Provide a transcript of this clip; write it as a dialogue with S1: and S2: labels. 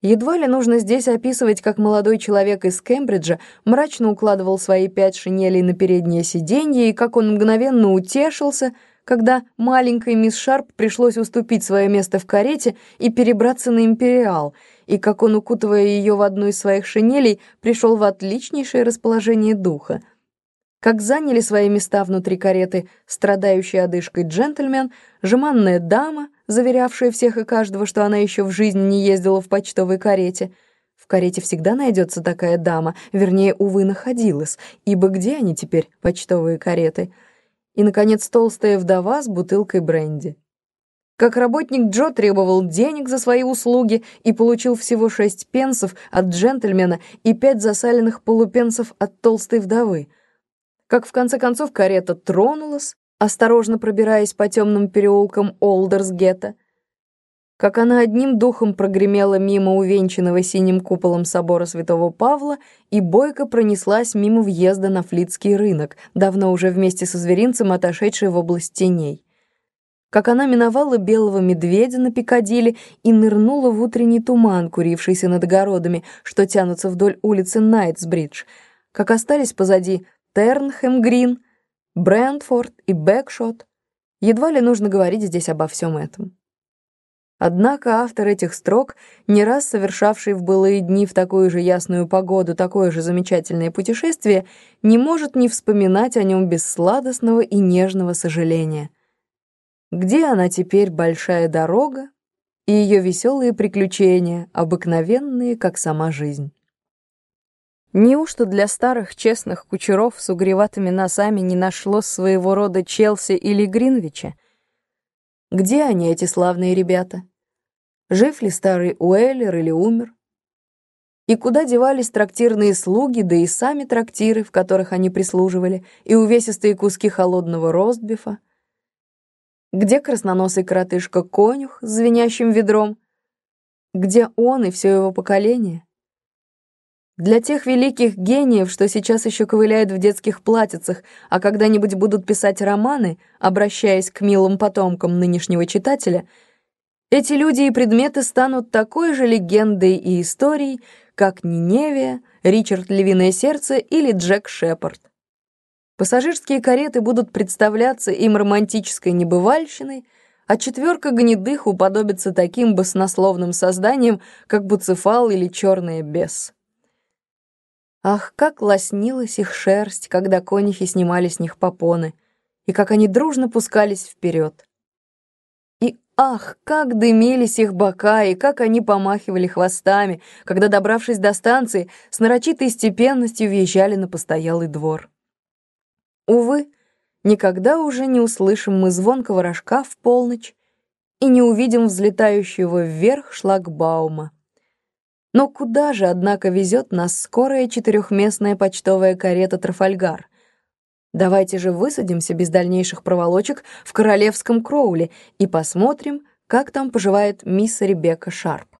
S1: Едва ли нужно здесь описывать, как молодой человек из Кембриджа мрачно укладывал свои пять шинелей на переднее сиденье и как он мгновенно утешился, когда маленькой мисс Шарп пришлось уступить свое место в карете и перебраться на «Империал», и как он, укутывая ее в одну из своих шинелей, пришел в отличнейшее расположение духа. Как заняли свои места внутри кареты страдающий одышкой джентльмен, жеманная дама — заверявшая всех и каждого, что она еще в жизни не ездила в почтовой карете. В карете всегда найдется такая дама, вернее, увы, находилась, ибо где они теперь, почтовые кареты? И, наконец, толстая вдова с бутылкой бренди. Как работник Джо требовал денег за свои услуги и получил всего шесть пенсов от джентльмена и пять засаленных полупенсов от толстой вдовы. Как в конце концов карета тронулась, осторожно пробираясь по темным переулкам Олдерсгета, как она одним духом прогремела мимо увенчанного синим куполом собора святого Павла и бойко пронеслась мимо въезда на Флицкий рынок, давно уже вместе со зверинцем отошедший в область теней. Как она миновала белого медведя на Пикадилли и нырнула в утренний туман, курившийся над огородами, что тянутся вдоль улицы Найтсбридж, как остались позади Тернхэм-Грин — Брентфорд и Бэкшот. Едва ли нужно говорить здесь обо всем этом. Однако автор этих строк, не раз совершавший в былые дни в такую же ясную погоду такое же замечательное путешествие, не может не вспоминать о нем без сладостного и нежного сожаления. Где она теперь, большая дорога, и ее веселые приключения, обыкновенные, как сама жизнь? Неужто для старых честных кучеров с угреватыми носами не нашлось своего рода Челси или Гринвича? Где они, эти славные ребята? Жив ли старый Уэллер или умер? И куда девались трактирные слуги, да и сами трактиры, в которых они прислуживали, и увесистые куски холодного ростбифа? Где красноносый коротышка-конюх с звенящим ведром? Где он и все его поколение? Для тех великих гениев, что сейчас еще ковыляют в детских платьицах, а когда-нибудь будут писать романы, обращаясь к милым потомкам нынешнего читателя, эти люди и предметы станут такой же легендой и историей, как Ниневия, Ричард Львиное Сердце или Джек Шепард. Пассажирские кареты будут представляться им романтической небывальщиной, а четверка гнедых уподобится таким баснословным созданиям, как Буцефал или Черная Бес. Ах, как лоснилась их шерсть, когда конюхи снимали с них попоны, и как они дружно пускались вперед. И ах, как дымились их бока, и как они помахивали хвостами, когда, добравшись до станции, с нарочитой степенностью въезжали на постоялый двор. Увы, никогда уже не услышим мы звонкого рожка в полночь и не увидим взлетающего вверх шлагбаума. Но куда же, однако, везет нас скорая четырехместная почтовая карета «Трафальгар»? Давайте же высадимся без дальнейших проволочек в королевском Кроуле и посмотрим, как там поживает мисс Ребекка Шарп.